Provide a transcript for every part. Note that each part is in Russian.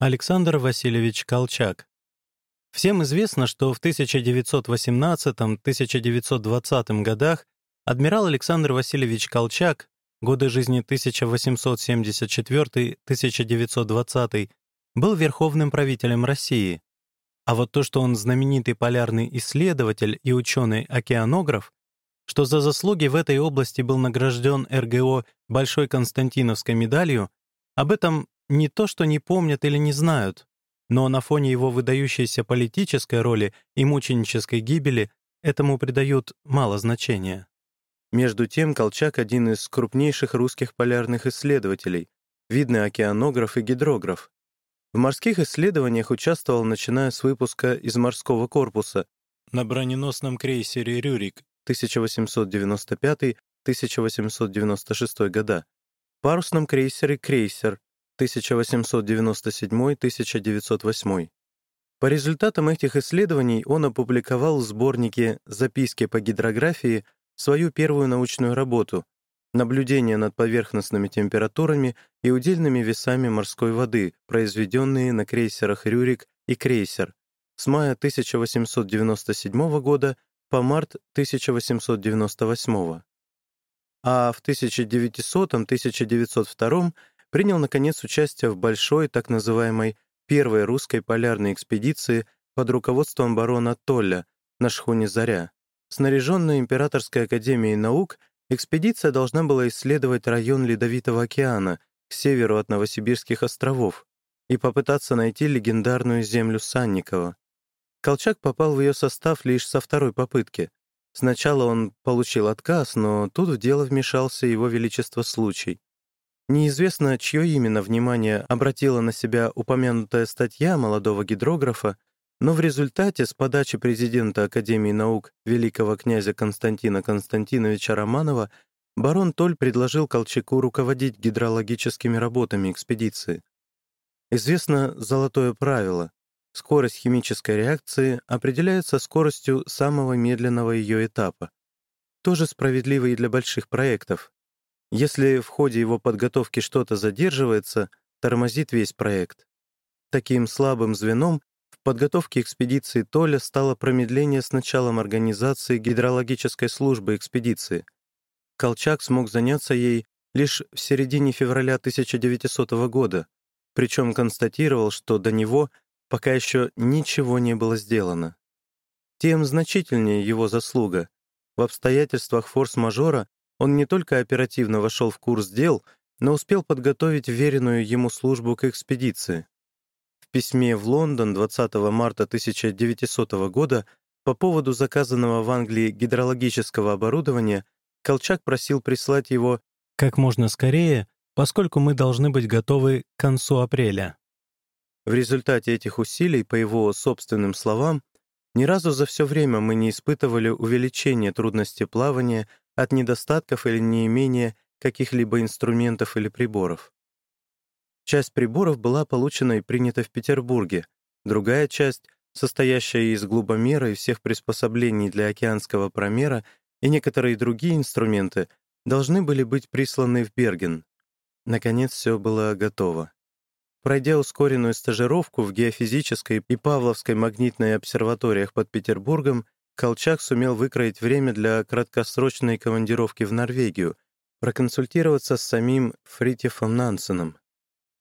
Александр Васильевич Колчак. Всем известно, что в 1918-1920 годах адмирал Александр Васильевич Колчак, годы жизни 1874-1920, был верховным правителем России. А вот то, что он знаменитый полярный исследователь и ученый-океанограф, что за заслуги в этой области был награжден РГО Большой Константиновской медалью, об этом не то, что не помнят или не знают, но на фоне его выдающейся политической роли и мученической гибели этому придают мало значения. Между тем, Колчак — один из крупнейших русских полярных исследователей, видный океанограф и гидрограф. В морских исследованиях участвовал, начиная с выпуска из морского корпуса на броненосном крейсере «Рюрик» 1895-1896 года, парусном крейсере «Крейсер» 1897-1908. По результатам этих исследований он опубликовал в сборнике «Записки по гидрографии» свою первую научную работу «Наблюдение над поверхностными температурами и удельными весами морской воды, произведенные на крейсерах «Рюрик» и «Крейсер» с мая 1897 года по март 1898. А в 1900-1902 принял, наконец, участие в большой, так называемой, первой русской полярной экспедиции под руководством барона Толля на шхуне «Заря». Снаряженная Императорской академией наук, экспедиция должна была исследовать район Ледовитого океана к северу от Новосибирских островов и попытаться найти легендарную землю Санникова. Колчак попал в ее состав лишь со второй попытки. Сначала он получил отказ, но тут в дело вмешался его величество случай. Неизвестно, чье именно внимание обратила на себя упомянутая статья молодого гидрографа, но в результате с подачи президента Академии наук великого князя Константина Константиновича Романова барон Толь предложил Колчаку руководить гидрологическими работами экспедиции. Известно золотое правило — скорость химической реакции определяется скоростью самого медленного ее этапа. Тоже справедливо и для больших проектов, если в ходе его подготовки что-то задерживается, тормозит весь проект. Таким слабым звеном в подготовке экспедиции Толя стало промедление с началом организации гидрологической службы экспедиции. Колчак смог заняться ей лишь в середине февраля 1900 года, причем констатировал, что до него пока еще ничего не было сделано. Тем значительнее его заслуга. В обстоятельствах форс-мажора он не только оперативно вошел в курс дел, но успел подготовить веренную ему службу к экспедиции. В письме в Лондон 20 марта 1900 года по поводу заказанного в Англии гидрологического оборудования Колчак просил прислать его как можно скорее, поскольку мы должны быть готовы к концу апреля. В результате этих усилий, по его собственным словам, ни разу за все время мы не испытывали увеличения трудности плавания от недостатков или неимения каких-либо инструментов или приборов. Часть приборов была получена и принята в Петербурге, другая часть, состоящая из глубомера и всех приспособлений для океанского промера и некоторые другие инструменты, должны были быть присланы в Берген. Наконец все было готово. Пройдя ускоренную стажировку в геофизической и Павловской магнитной обсерваториях под Петербургом, Колчак сумел выкроить время для краткосрочной командировки в Норвегию, проконсультироваться с самим Фритьефом Нансеном.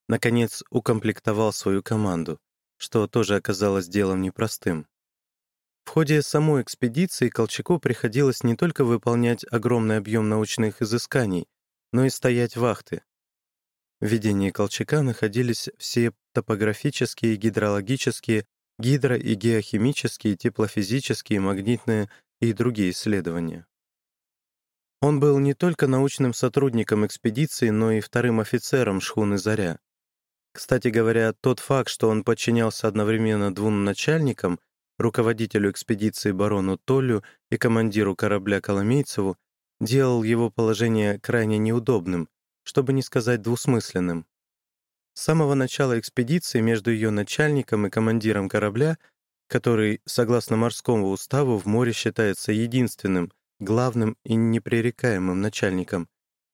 Наконец, укомплектовал свою команду, что тоже оказалось делом непростым. В ходе самой экспедиции Колчаку приходилось не только выполнять огромный объем научных изысканий, но и стоять вахты. В ведении Колчака находились все топографические, гидрологические гидро- и геохимические, теплофизические, магнитные и другие исследования. Он был не только научным сотрудником экспедиции, но и вторым офицером шхуны «Заря». Кстати говоря, тот факт, что он подчинялся одновременно двум начальникам, руководителю экспедиции барону Толлю и командиру корабля Коломейцеву, делал его положение крайне неудобным, чтобы не сказать двусмысленным. С самого начала экспедиции между ее начальником и командиром корабля, который, согласно морскому уставу, в море считается единственным, главным и непререкаемым начальником,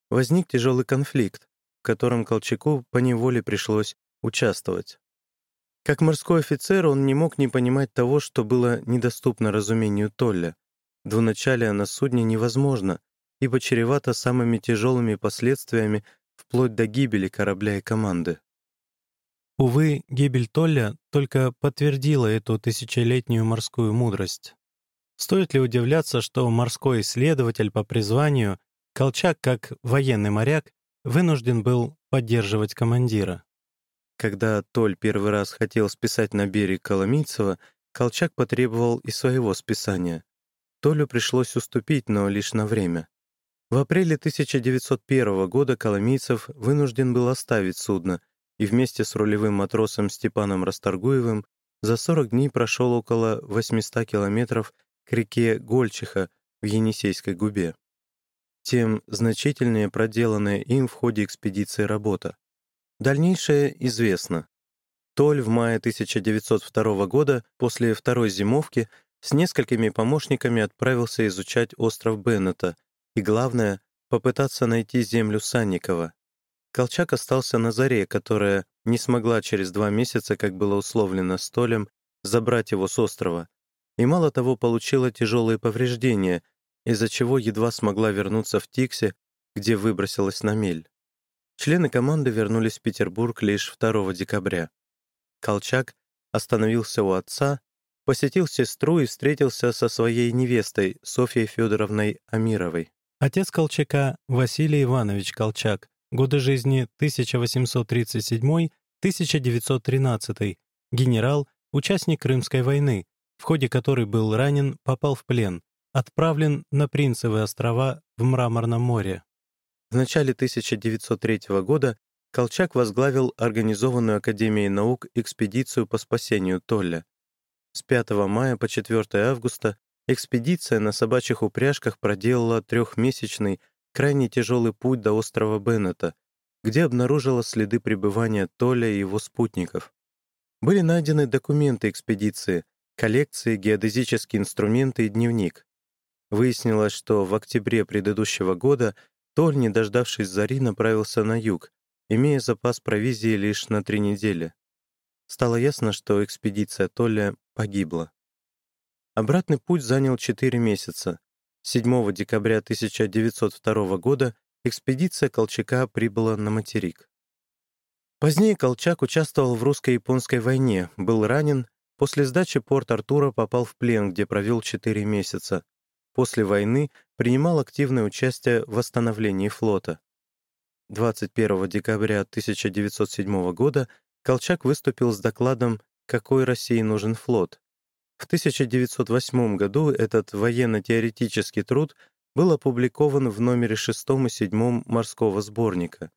возник тяжелый конфликт, в котором Колчаку поневоле пришлось участвовать. Как морской офицер он не мог не понимать того, что было недоступно разумению Толля. Двуначалие на судне невозможно, ибо чревато самыми тяжелыми последствиями вплоть до гибели корабля и команды. Увы, гибель Толля только подтвердила эту тысячелетнюю морскую мудрость. Стоит ли удивляться, что морской исследователь по призванию, Колчак, как военный моряк, вынужден был поддерживать командира? Когда Толь первый раз хотел списать на берег Коломийцева, Колчак потребовал и своего списания. Толю пришлось уступить, но лишь на время. В апреле 1901 года Коломийцев вынужден был оставить судно и вместе с рулевым матросом Степаном Расторгуевым за 40 дней прошел около 800 километров к реке Гольчиха в Енисейской губе. Тем значительнее проделанная им в ходе экспедиции работа. Дальнейшее известно. Толь в мае 1902 года, после второй зимовки, с несколькими помощниками отправился изучать остров Беннета и, главное, попытаться найти землю Санникова. Колчак остался на заре, которая не смогла через два месяца, как было условлено Столем, забрать его с острова, и мало того получила тяжелые повреждения, из-за чего едва смогла вернуться в Тиксе, где выбросилась на мель. Члены команды вернулись в Петербург лишь 2 декабря. Колчак остановился у отца, посетил сестру и встретился со своей невестой Софьей Федоровной Амировой. Отец Колчака Василий Иванович Колчак, годы жизни 1837-1913, генерал, участник Крымской войны, в ходе которой был ранен, попал в плен, отправлен на Принцевые острова в Мраморном море. В начале 1903 года Колчак возглавил организованную Академией наук экспедицию по спасению Толля. С 5 мая по 4 августа экспедиция на собачьих упряжках проделала трехмесячный, крайне тяжелый путь до острова Беннета, где обнаружила следы пребывания Толля и его спутников. Были найдены документы экспедиции, коллекции, геодезические инструменты и дневник. Выяснилось, что в октябре предыдущего года Толь, не дождавшись зари, направился на юг, имея запас провизии лишь на три недели. Стало ясно, что экспедиция Толля погибла. Обратный путь занял четыре месяца. 7 декабря 1902 года экспедиция Колчака прибыла на материк. Позднее Колчак участвовал в русско-японской войне, был ранен После сдачи Порт-Артура попал в плен, где провел 4 месяца. После войны принимал активное участие в восстановлении флота. 21 декабря 1907 года Колчак выступил с докладом «Какой России нужен флот?». В 1908 году этот военно-теоретический труд был опубликован в номере 6 и 7 морского сборника.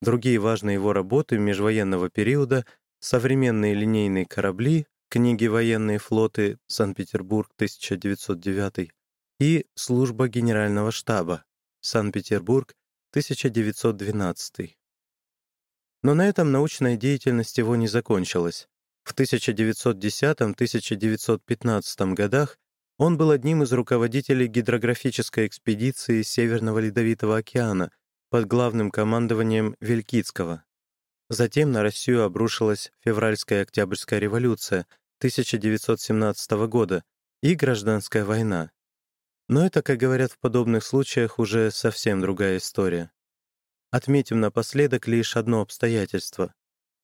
Другие важные его работы межвоенного периода «Современные линейные корабли», книги «Военные флоты. Санкт-Петербург, 1909» и «Служба Генерального штаба. Санкт-Петербург, 1912». Но на этом научная деятельность его не закончилась. В 1910-1915 годах он был одним из руководителей гидрографической экспедиции Северного Ледовитого океана под главным командованием Вилькицкого. Затем на Россию обрушилась февральская Октябрьская революция 1917 года и гражданская война. Но это, как говорят в подобных случаях, уже совсем другая история. Отметим напоследок лишь одно обстоятельство.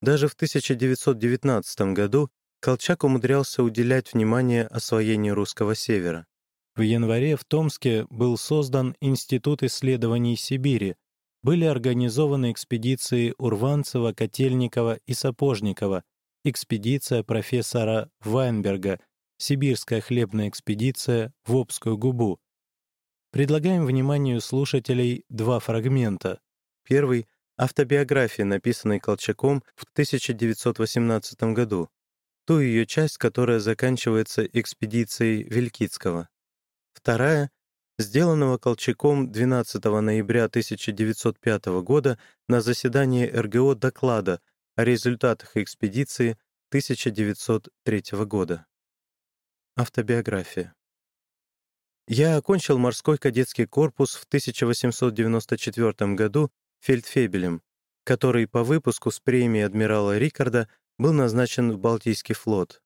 Даже в 1919 году Колчак умудрялся уделять внимание освоению русского севера. В январе в Томске был создан Институт исследований Сибири, были организованы экспедиции Урванцева, Котельникова и Сапожникова, экспедиция профессора Вайнберга, Сибирская хлебная экспедиция в Обскую губу. Предлагаем вниманию слушателей два фрагмента. Первый — автобиография, написанная Колчаком в 1918 году, ту ее часть, которая заканчивается экспедицией Вилькицкого. Вторая сделанного Колчаком 12 ноября 1905 года на заседании РГО доклада о результатах экспедиции 1903 года. Автобиография. Я окончил морской кадетский корпус в 1894 году фельдфебелем, который по выпуску с премии адмирала Рикарда был назначен в Балтийский флот.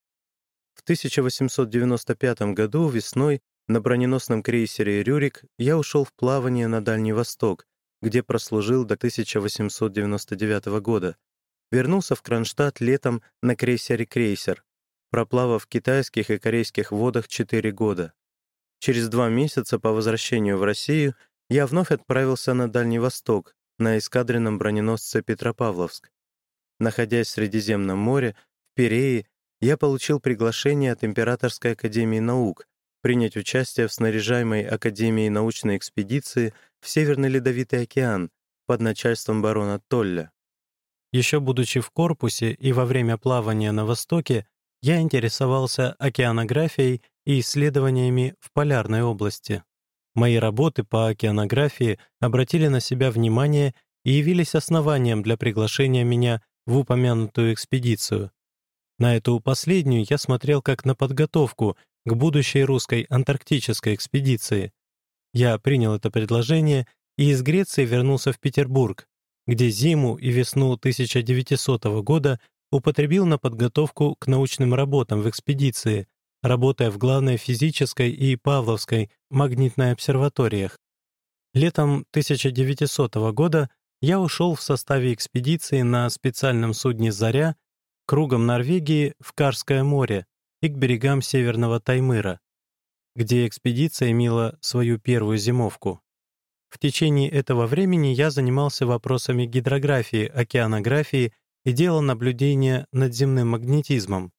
В 1895 году весной на броненосном крейсере «Рюрик» я ушел в плавание на Дальний Восток, где прослужил до 1899 года. Вернулся в Кронштадт летом на крейсере «Крейсер», проплавав в китайских и корейских водах 4 года. Через два месяца по возвращению в Россию я вновь отправился на Дальний Восток, на эскадренном броненосце Петропавловск. Находясь в Средиземном море, в Перее, я получил приглашение от Императорской академии наук принять участие в снаряжаемой Академией научной экспедиции в Северный Ледовитый океан под начальством барона Толля. Еще будучи в корпусе и во время плавания на Востоке, я интересовался океанографией и исследованиями в полярной области. Мои работы по океанографии обратили на себя внимание и явились основанием для приглашения меня в упомянутую экспедицию. На эту последнюю я смотрел как на подготовку к будущей русской антарктической экспедиции. Я принял это предложение и из Греции вернулся в Петербург, где зиму и весну 1900 года употребил на подготовку к научным работам в экспедиции, работая в главной физической и Павловской магнитной обсерваториях. Летом 1900 года я ушел в составе экспедиции на специальном судне «Заря» кругом Норвегии в Карское море и к берегам Северного Таймыра, где экспедиция имела свою первую зимовку. В течение этого времени я занимался вопросами гидрографии, океанографии и делал наблюдения над земным магнетизмом.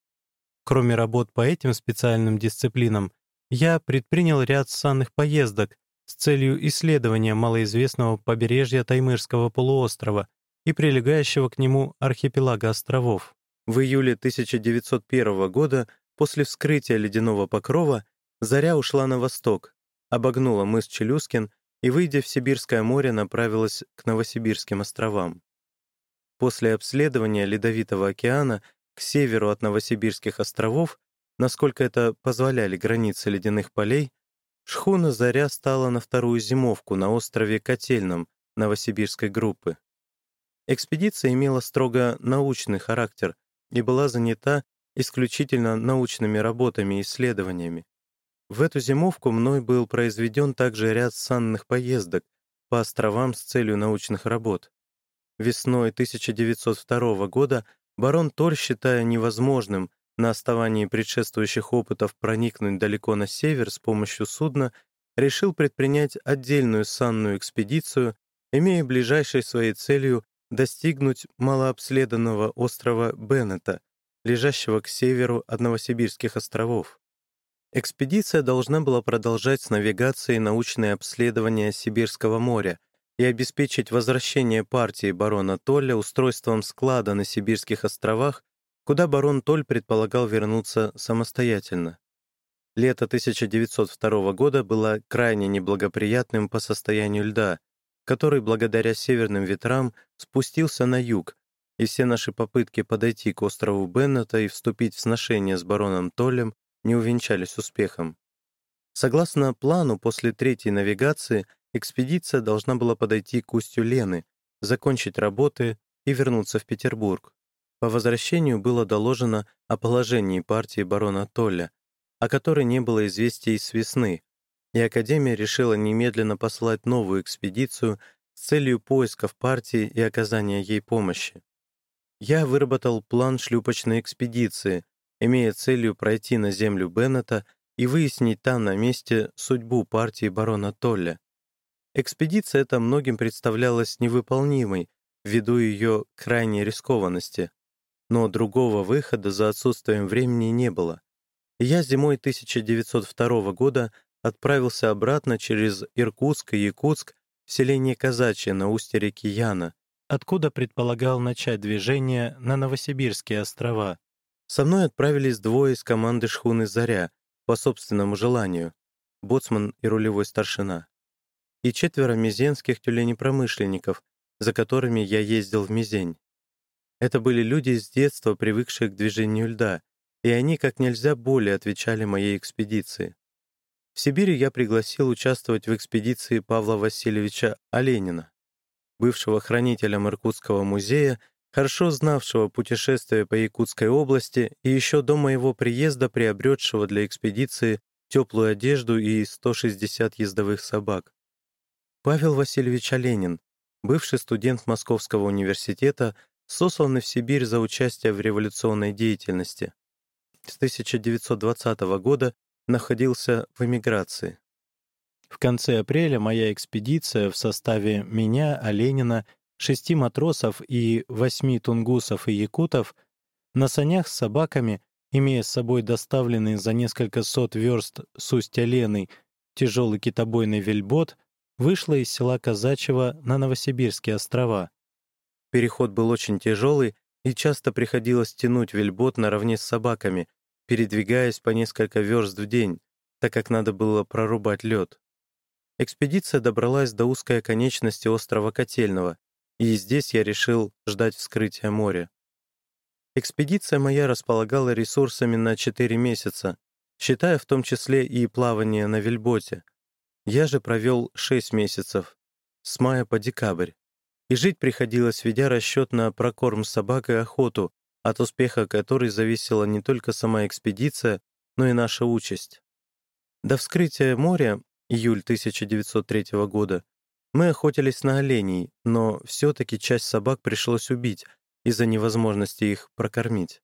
Кроме работ по этим специальным дисциплинам, я предпринял ряд санных поездок с целью исследования малоизвестного побережья Таймырского полуострова и прилегающего к нему архипелага островов. В июле 1901 года, после вскрытия ледяного покрова, Заря ушла на восток, обогнула мыс Челюскин и, выйдя в Сибирское море, направилась к Новосибирским островам. После обследования Ледовитого океана к северу от Новосибирских островов, насколько это позволяли границы ледяных полей, шхуна «Заря» стала на вторую зимовку на острове Котельном Новосибирской группы. Экспедиция имела строго научный характер и была занята исключительно научными работами и исследованиями. В эту зимовку мной был произведен также ряд санных поездок по островам с целью научных работ. Весной 1902 года барон Толь, считая невозможным на основании предшествующих опытов проникнуть далеко на север с помощью судна, решил предпринять отдельную санную экспедицию, имея ближайшей своей целью достигнуть малообследованного острова Беннета, лежащего к северу от Новосибирских островов. Экспедиция должна была продолжать с навигацией научные обследования Сибирского моря, и обеспечить возвращение партии барона Толля устройством склада на Сибирских островах, куда барон Толь предполагал вернуться самостоятельно. Лето 1902 года было крайне неблагоприятным по состоянию льда, который благодаря северным ветрам спустился на юг, и все наши попытки подойти к острову Беннета и вступить в сношение с бароном Толлем не увенчались успехом. Согласно плану, после третьей навигации экспедиция должна была подойти к устью Лены, закончить работы и вернуться в Петербург. По возвращению было доложено о положении партии барона Толля, о которой не было известий с весны, и Академия решила немедленно послать новую экспедицию с целью поисков партии и оказания ей помощи. Я выработал план шлюпочной экспедиции, имея целью пройти на землю Беннета и выяснить там на месте судьбу партии барона Толля. Экспедиция эта многим представлялась невыполнимой ввиду ее крайней рискованности, но другого выхода за отсутствием времени не было. я зимой 1902 года отправился обратно через Иркутск и Якутск в селение Казачье на устье реки Яна, откуда предполагал начать движение на Новосибирские острова. Со мной отправились двое из команды шхуны «Заря» по собственному желанию, боцман и рулевой старшина и четверо мизенских тюленепромышленников, за которыми я ездил в Мизень. Это были люди с детства, привыкшие к движению льда, и они как нельзя более отвечали моей экспедиции. В Сибири я пригласил участвовать в экспедиции Павла Васильевича Оленина, бывшего хранителем Иркутского музея хорошо знавшего путешествие по Якутской области и еще до моего приезда приобретшего для экспедиции теплую одежду и 160 ездовых собак. Павел Васильевич Оленин, бывший студент Московского университета, сосланный в Сибирь за участие в революционной деятельности. С 1920 года находился в эмиграции. В конце апреля моя экспедиция в составе меня, Оленина, шести матросов и восьми тунгусов и якутов на санях с собаками, имея с собой доставленный за несколько сот верст с устья Лены тяжелый китобойный вельбот, вышла из села Казачева на Новосибирские острова. Переход был очень тяжелый, и часто приходилось тянуть вельбот наравне с собаками, передвигаясь по несколько верст в день, так как надо было прорубать лед. Экспедиция добралась до узкой оконечности острова Котельного, и здесь я решил ждать вскрытия моря. Экспедиция моя располагала ресурсами на 4 месяца, считая в том числе и плавание на вельботе. Я же провел 6 месяцев, с мая по декабрь. И жить приходилось, ведя расчет на прокорм собак и охоту, от успеха которой зависела не только сама экспедиция, но и наша участь. До вскрытия моря, июль 1903 года, мы охотились на оленей, но все-таки часть собак пришлось убить из-за невозможности их прокормить.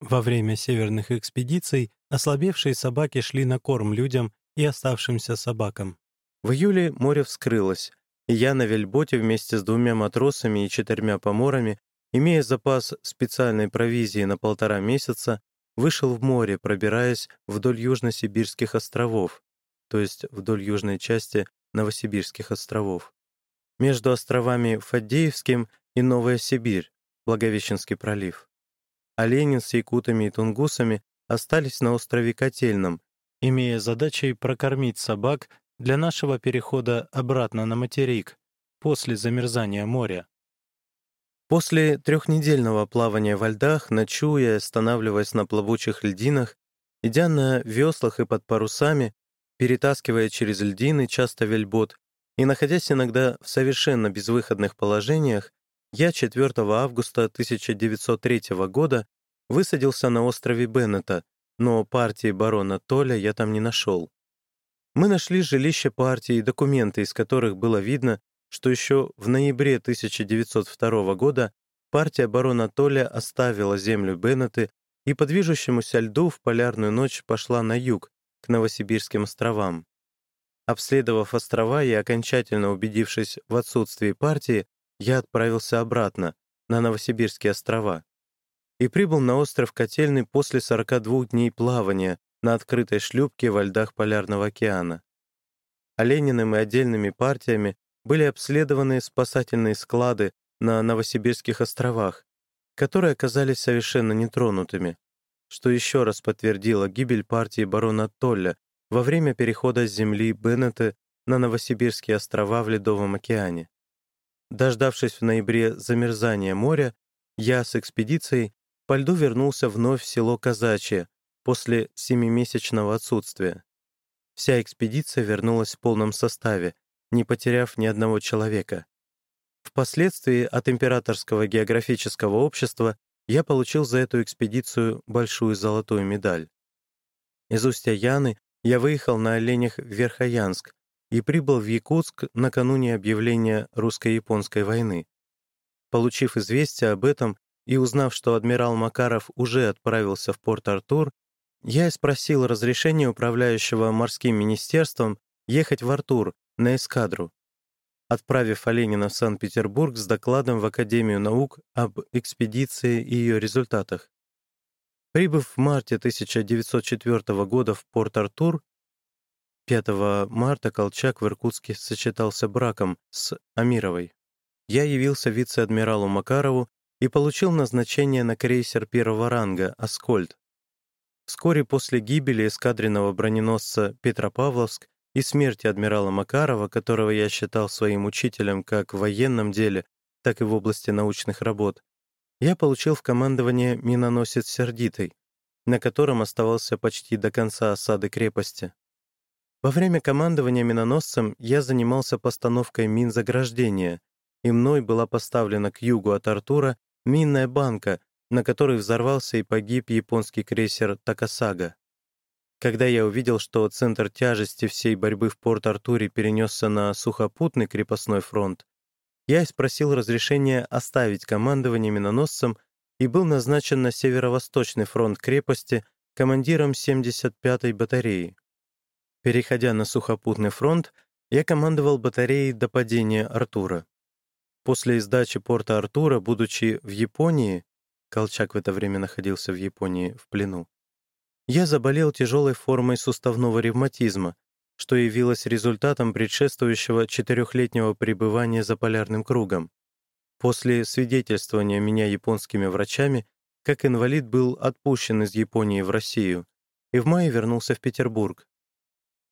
Во время северных экспедиций ослабевшие собаки шли на корм людям и оставшимся собакам. В июле море вскрылось, и я на вельботе вместе с двумя матросами и четырьмя поморами, имея запас специальной провизии на полтора месяца, вышел в море, пробираясь вдоль южно-сибирских островов, то есть вдоль южной части Новосибирских островов. Между островами Фадеевским и Новая Сибирь, Благовещенский пролив. А Ленин с якутами и тунгусами остались на острове Котельном, имея задачей прокормить собак для нашего перехода обратно на материк после замерзания моря. После трехнедельного плавания во льдах, ночуя, останавливаясь на плавучих льдинах, идя на веслах и под парусами, перетаскивая через льдины часто вельбот, и находясь иногда в совершенно безвыходных положениях, я 4 августа 1903 года высадился на острове Беннета, но партии барона Толя я там не нашел. Мы нашли жилище партии и документы, из которых было видно, что еще в ноябре 1902 года партия барона Толя оставила землю Беннеты и по движущемуся льду в полярную ночь пошла на юг, к Новосибирским островам. Обследовав острова и окончательно убедившись в отсутствии партии, я отправился обратно, на Новосибирские острова, и прибыл на остров Котельный после 42 дней плавания на открытой шлюпке во льдах Полярного океана. Олениным и отдельными партиями были обследованы спасательные склады на Новосибирских островах, которые оказались совершенно нетронутыми что еще раз подтвердило гибель партии барона Толля во время перехода с земли Беннета на Новосибирские острова в Ледовом океане. Дождавшись в ноябре замерзания моря, я с экспедицией по льду вернулся вновь в село Казачье после семимесячного отсутствия. Вся экспедиция вернулась в полном составе, не потеряв ни одного человека. Впоследствии от Императорского географического общества я получил за эту экспедицию большую золотую медаль. Из устья Яны я выехал на оленях в Верхоянск и прибыл в Якутск накануне объявления русско-японской войны. Получив известие об этом и узнав, что адмирал Макаров уже отправился в Порт-Артур, я спросил разрешения управляющего морским министерством ехать в Артур на эскадру отправив Оленина в Санкт-Петербург с докладом в Академию наук об экспедиции и ее результатах. Прибыв в марте 1904 года в Порт-Артур, 5 марта Колчак в Иркутске сочетался браком с Амировой. Я явился вице-адмиралу Макарову и получил назначение на крейсер первого ранга «Аскольд». Вскоре после гибели эскадренного броненосца Петропавловск и смерти адмирала Макарова, которого я считал своим учителем как в военном деле, так и в области научных работ, я получил в командование миноносец «Сердитый», на котором оставался почти до конца осады крепости. Во время командования миноносцем я занимался постановкой мин заграждения, и мной была поставлена к югу от Артура минная банка, на которой взорвался и погиб японский крейсер «Такасага». Когда я увидел, что центр тяжести всей борьбы в Порт-Артуре перенесся на сухопутный крепостной фронт, я спросил разрешения оставить командование миноносцем и был назначен на северо-восточный фронт крепости командиром 75-й батареи. Переходя на сухопутный фронт, я командовал батареей до падения Артура. После сдачи порта Артура, будучи в Японии, Колчак в это время находился в Японии в плену, я заболел тяжелой формой суставного ревматизма, что явилось результатом предшествующего четырехлетнего пребывания за полярным кругом. После свидетельствования меня японскими врачами, как инвалид был отпущен из Японии в Россию и в мае вернулся в Петербург.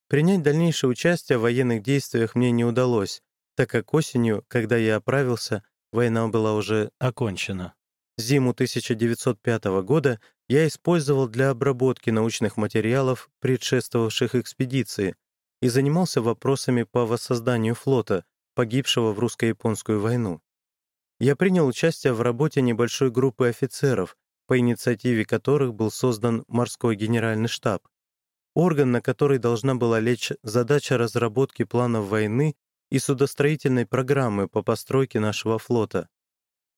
Принять дальнейшее участие в военных действиях мне не удалось, так как осенью, когда я оправился, война была уже окончена. Зиму 1905 года я использовал для обработки научных материалов предшествовавших экспедиции и занимался вопросами по воссозданию флота, погибшего в русско-японскую войну. Я принял участие в работе небольшой группы офицеров, по инициативе которых был создан морской генеральный штаб, орган, на который должна была лечь задача разработки планов войны и судостроительной программы по постройке нашего флота.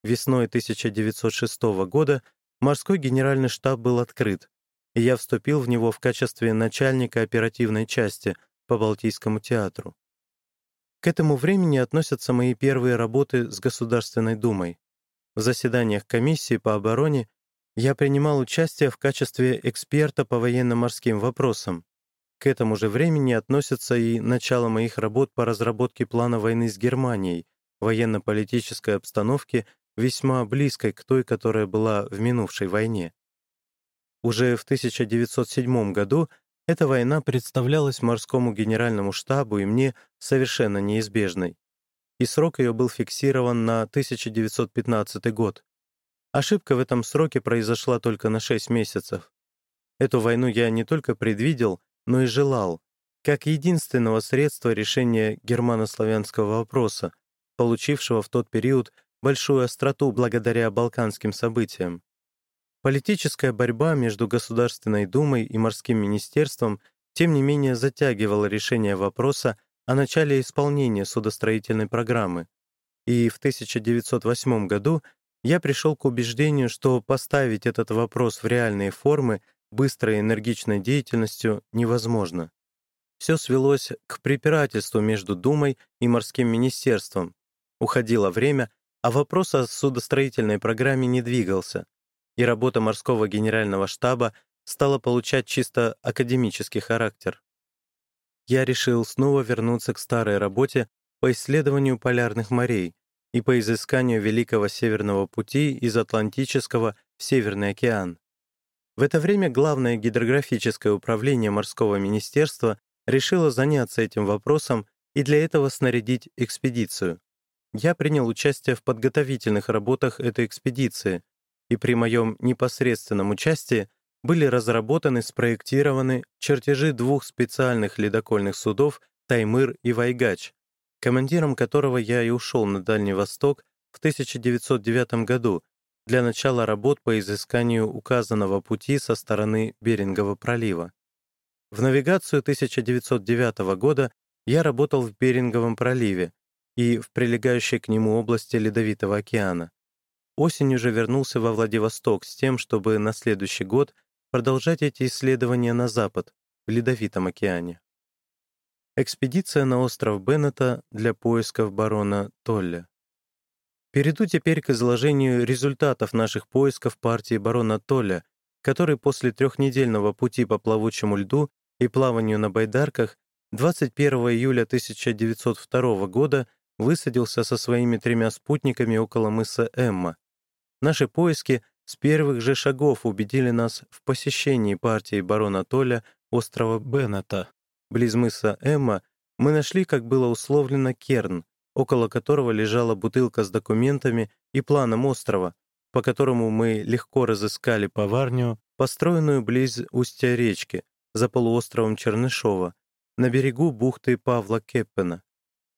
Весной 1906 года морской генеральный штаб был открыт, и я вступил в него в качестве начальника оперативной части по Балтийскому театру. К этому времени относятся мои первые работы с Государственной Думой. В заседаниях комиссии по обороне я принимал участие в качестве эксперта по военно-морским вопросам. К этому же времени относятся и начало моих работ по разработке плана войны с Германией, военно-политической обстановке весьма близкой к той, которая была в минувшей войне. Уже в 1907 году эта война представлялась морскому генеральному штабу и мне совершенно неизбежной, и срок ее был фиксирован на 1915 год. Ошибка в этом сроке произошла только на 6 месяцев. Эту войну я не только предвидел, но и желал, как единственного средства решения германо-славянского вопроса, получившего в тот период большую остроту благодаря балканским событиям. Политическая борьба между Государственной Думой и Морским министерством тем не менее затягивала решение вопроса о начале исполнения судостроительной программы, и в 1908 году я пришел к убеждению, что поставить этот вопрос в реальные формы быстрой энергичной деятельностью невозможно. Все свелось к препирательству между Думой и Морским министерством. Уходило время, а вопрос о судостроительной программе не двигался, и работа морского генерального штаба стала получать чисто академический характер. Я решил снова вернуться к старой работе по исследованию полярных морей и по изысканию Великого Северного пути из Атлантического в Северный океан. В это время Главное гидрографическое управление морского министерства решило заняться этим вопросом и для этого снарядить экспедицию. Я принял участие в подготовительных работах этой экспедиции, и при моем непосредственном участии были разработаны, спроектированы чертежи двух специальных ледокольных судов «Таймыр» и «Вайгач», командиром которого я и ушел на Дальний Восток в 1909 году для начала работ по изысканию указанного пути со стороны Берингового пролива. В навигацию 1909 года я работал в Беринговом проливе, и в прилегающей к нему области Ледовитого океана. Осенью же вернулся во Владивосток с тем, чтобы на следующий год продолжать эти исследования на запад, в Ледовитом океане. Экспедиция на остров Беннета для поисков барона Толля. Перейду теперь к изложению результатов наших поисков партии барона Толля, который после трехнедельного пути по плавучему льду и плаванию на байдарках 21 июля 1902 года высадился со своими тремя спутниками около мыса Эмма. Наши поиски с первых же шагов убедили нас в посещении партии барона Толя острова Беннета. Близ мыса Эмма мы нашли, как было условлено, керн, около которого лежала бутылка с документами и планом острова, по которому мы легко разыскали поварню, построенную близ устья речки, за полуостровом Чернышова, на берегу бухты Павла Кеппена.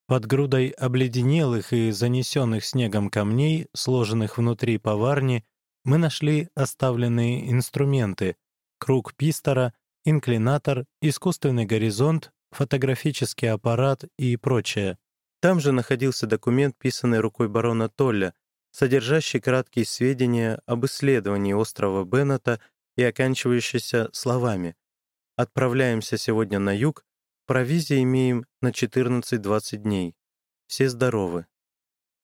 Под грудой обледенелых и занесенных снегом камней, сложенных внутри поварни, мы нашли оставленные инструменты — круг пистора, инклинатор, искусственный горизонт, фотографический аппарат и прочее. Там же находился документ, писанный рукой барона Толля, содержащий краткие сведения об исследовании острова Беннета и оканчивающийся словами «Отправляемся сегодня на юг, провизии имеем на 14-20 дней. Все здоровы».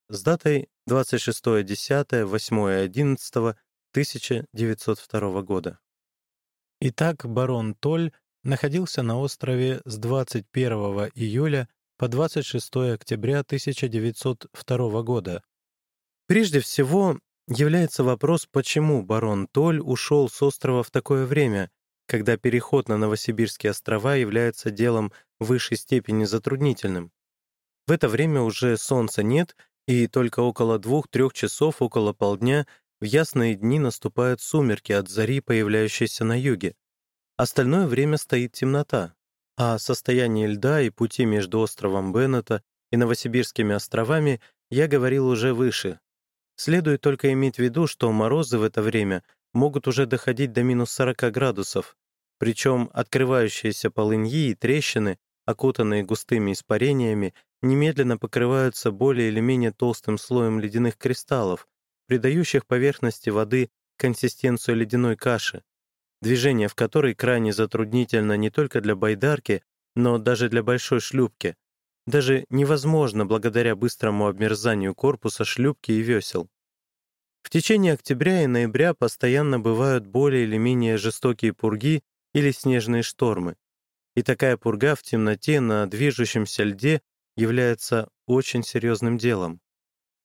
С датой 26.10.08.11.1902 года. Итак, барон Толь находился на острове с 21 июля по 26 октября 1902 года. Прежде всего, является вопрос, почему барон Толь ушел с острова в такое время, когда переход на Новосибирские острова является делом в высшей степени затруднительным. В это время уже солнца нет, и только около двух-трех часов, около полдня, в ясные дни наступают сумерки от зари, появляющейся на юге. Остальное время стоит темнота, а состояние льда и пути между островом Беннета и Новосибирскими островами я говорил уже выше. Следует только иметь в виду, что морозы в это время могут уже доходить до минус 40 градусов, причем открывающиеся полыньи и трещины, окутанные густыми испарениями, немедленно покрываются более или менее толстым слоем ледяных кристаллов, придающих поверхности воды консистенцию ледяной каши, движение в которой крайне затруднительно не только для байдарки, но даже для большой шлюпки. Даже невозможно благодаря быстрому обмерзанию корпуса шлюпки и весел. В течение октября и ноября постоянно бывают более или менее жестокие пурги или снежные штормы. И такая пурга в темноте на движущемся льде является очень серьезным делом.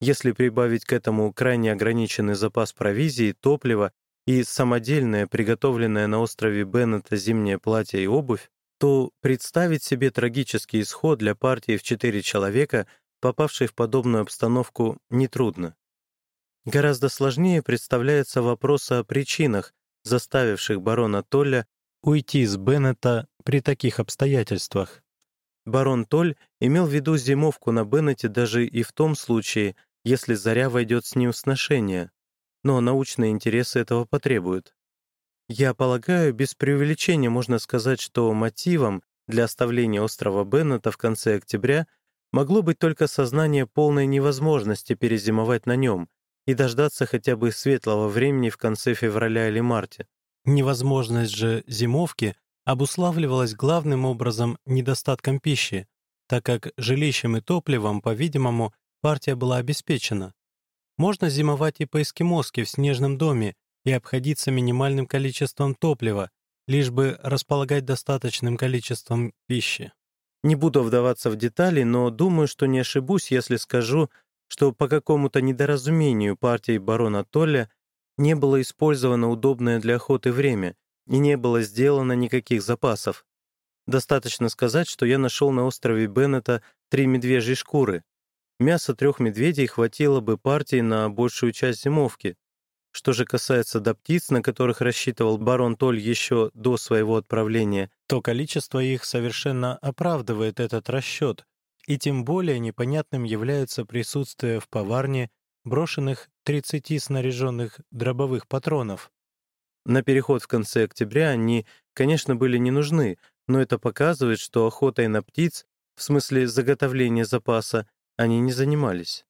Если прибавить к этому крайне ограниченный запас провизии, топлива и самодельное, приготовленное на острове Беннета зимнее платье и обувь, то представить себе трагический исход для партии в четыре человека, попавшей в подобную обстановку, нетрудно. Гораздо сложнее представляется вопрос о причинах, заставивших барона Толля уйти с Беннета при таких обстоятельствах. Барон Толь имел в виду зимовку на Беннете даже и в том случае, если Заря войдет с ним в сношение, но научные интересы этого потребуют. Я полагаю, без преувеличения можно сказать, что мотивом для оставления острова Беннета в конце октября могло быть только сознание полной невозможности перезимовать на нем и дождаться хотя бы светлого времени в конце февраля или марте. Невозможность же зимовки обуславливалась главным образом недостатком пищи, так как жилищем и топливом, по-видимому, партия была обеспечена. Можно зимовать и по-эскимоски в снежном доме и обходиться минимальным количеством топлива, лишь бы располагать достаточным количеством пищи. Не буду вдаваться в детали, но думаю, что не ошибусь, если скажу, что по какому-то недоразумению партии барона Толля не было использовано удобное для охоты время и не было сделано никаких запасов. Достаточно сказать, что я нашел на острове Беннета три медвежьи шкуры, Мяса трех медведей хватило бы партии на большую часть зимовки. Что же касается до птиц, на которых рассчитывал барон Толь еще до своего отправления, то количество их совершенно оправдывает этот расчет, и тем более непонятным является присутствие в поварне брошенных 30 снаряженных дробовых патронов. На переход в конце октября они, конечно, были не нужны, но это показывает, что охотой на птиц, в смысле заготовления запаса, они не занимались.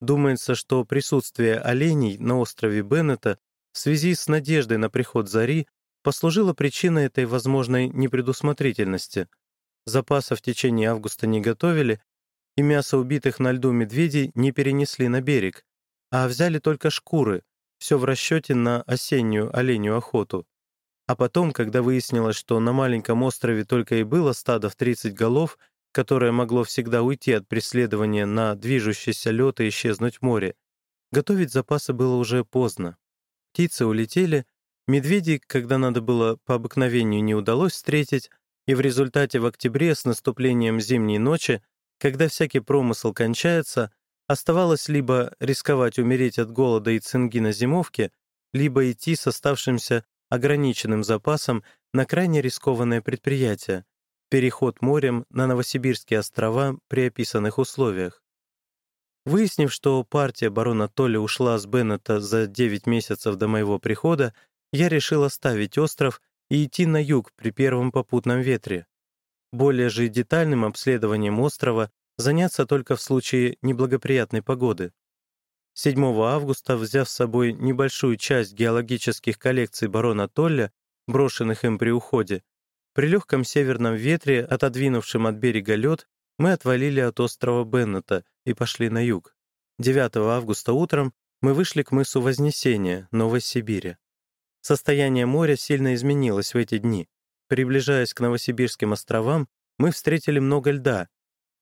Думается, что присутствие оленей на острове Беннета в связи с надеждой на приход зари послужило причиной этой возможной непредусмотрительности. Запаса в течение августа не готовили, и мясо убитых на льду медведей не перенесли на берег, а взяли только шкуры, все в расчете на осеннюю оленью охоту. А потом, когда выяснилось, что на маленьком острове только и было стадо в 30 голов, которое могло всегда уйти от преследования на движущийся лед и исчезнуть в море. Готовить запасы было уже поздно. Птицы улетели, медведей, когда надо было по обыкновению, не удалось встретить, и в результате в октябре с наступлением зимней ночи, когда всякий промысел кончается, оставалось либо рисковать умереть от голода и цинги на зимовке, либо идти с оставшимся ограниченным запасом на крайне рискованное предприятие, переход морем на Новосибирские острова при описанных условиях. Выяснив, что партия барона Толли ушла с Беннета за 9 месяцев до моего прихода, я решил оставить остров и идти на юг при первом попутном ветре. Более же детальным обследованием острова заняться только в случае неблагоприятной погоды. 7 августа, взяв с собой небольшую часть геологических коллекций барона Толля, брошенных им при уходе, при легком северном ветре, отодвинувшем от берега лед, мы отвалили от острова Беннета и пошли на юг. 9 августа утром мы вышли к мысу Вознесения, Новой Сибири. Состояние моря сильно изменилось в эти дни. Приближаясь к Новосибирским островам, мы встретили много льда,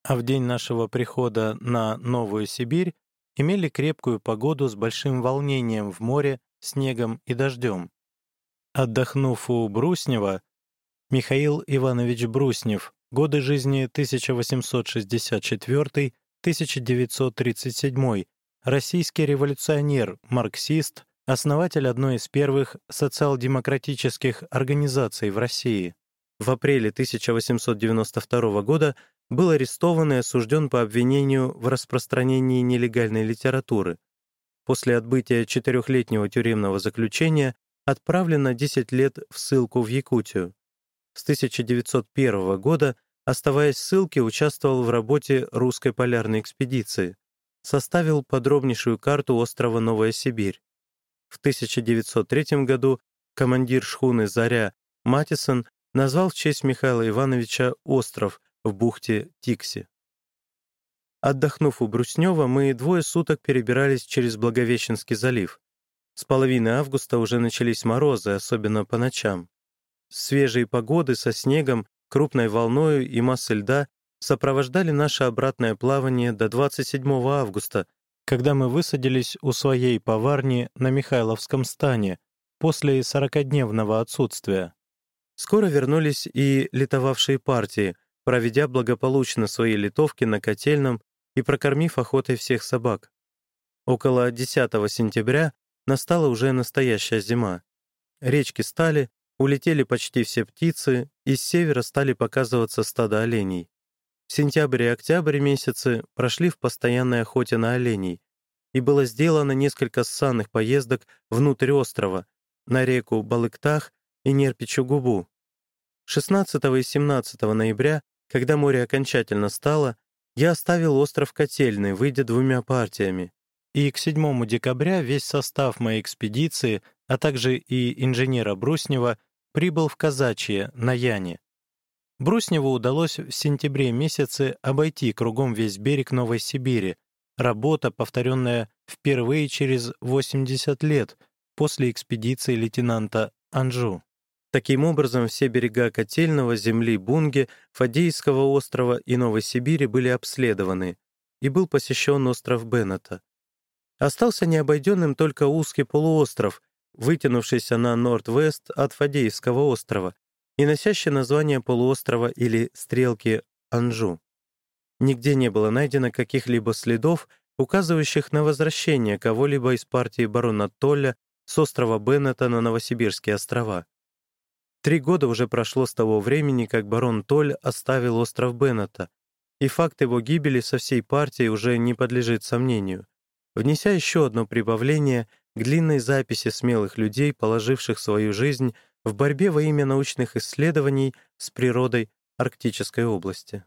а в день нашего прихода на Новую Сибирь имели крепкую погоду с большим волнением в море, снегом и дождем. Отдохнув у Бруснева, Михаил Иванович Бруснев Годы жизни 1864-1937. Российский революционер, марксист, основатель одной из первых социал-демократических организаций в России. В апреле 1892 года был арестован и осужден по обвинению в распространении нелегальной литературы. После отбытия четырехлетнего тюремного заключения отправлен на 10 лет в ссылку в Якутию с 1901 года, оставаясь в ссылке, участвовал в работе русской полярной экспедиции, составил подробнейшую карту острова Новая Сибирь. В 1903 году командир шхуны «Заря» Матисон назвал в честь Михаила Ивановича остров в бухте Тикси. Отдохнув у Бруснева, мы двое суток перебирались через Благовещенский залив. С половины августа уже начались морозы, особенно по ночам. Свежие погоды со снегом, крупной волною и массой льда сопровождали наше обратное плавание до 27 августа, когда мы высадились у своей поварни на Михайловском стане после 40-дневного отсутствия. Скоро вернулись и литовавшие партии, проведя благополучно свои литовки на котельном и прокормив охотой всех собак. Около 10 сентября настала уже настоящая зима. Речки стали, Улетели почти все птицы, и с севера стали показываться стада оленей. Сентябрь и октябрь месяцы прошли в постоянной охоте на оленей, и было сделано несколько ссанных поездок внутрь острова, на реку Балыктах и Нерпичу губу. 16 и 17 ноября, когда море окончательно стало, я оставил остров Котельный, выйдя двумя партиями. И к 7 декабря весь состав моей экспедиции, а также и инженера Бруснева, прибыл в Казачье, на Яне. Брусневу удалось в сентябре месяце обойти кругом весь берег Новой Сибири, работа, повторенная впервые через 80 лет после экспедиции лейтенанта Анжу. Таким образом, все берега Котельного, земли Бунги, Фадейского острова и Новой Сибири были обследованы, и был посещен остров Беннета. Остался необойденным только узкий полуостров, вытянувшийся на норд-вест от Фадеевского острова и носящий название полуострова или стрелки Анжу. Нигде не было найдено каких-либо следов, указывающих на возвращение кого-либо из партии барона Толля с острова Беннета на Новосибирские острова. Три года уже прошло с того времени, как барон Толь оставил остров Беннета, и факт его гибели со всей партией уже не подлежит сомнению. Внеся еще одно прибавление, к длинной записи смелых людей, положивших свою жизнь в борьбе во имя научных исследований с природой Арктической области.